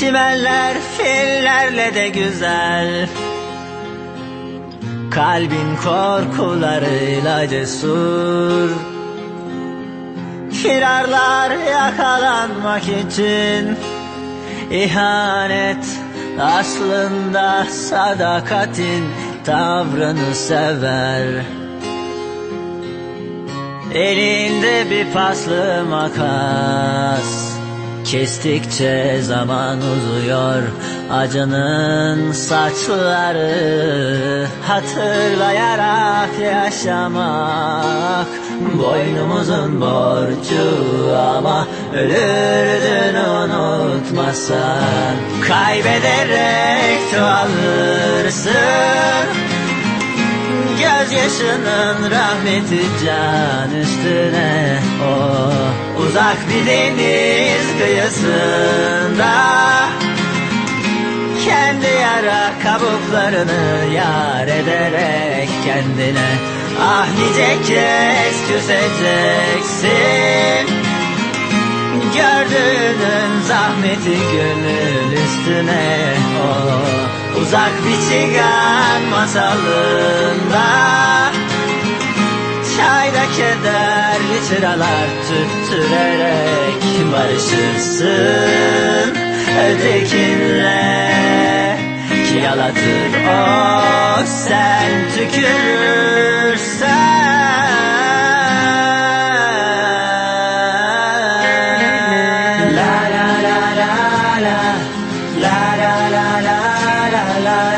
Çimenler fillerle de güzel. Kalbin korkularıyla cesur. Firarlar yakalanmak için ihanet aslında sadakatin tavrını sever. Elinde bir paslı makas Kestikçe zaman uzuyor. Acının saçları Hatırlayarak yaşamak. Boynumuzun borcu ama Ölürdün unutmasan. Kaybederek çoğalırsın. Gözyaşının rahmeti can üstüne. O Uzak bir deniz kıyısında Kendi yara kabuklarını yar ederek kendine Ah nice kez küseceksin Gördüğünün zahmeti gönül üstüne o Uzak bir çigan masalında Çayda kederli çıralar tüttürerek barışırsın. Ötekinle Ki yalatır o sen tükürürsen. La la la la la La la la la la la.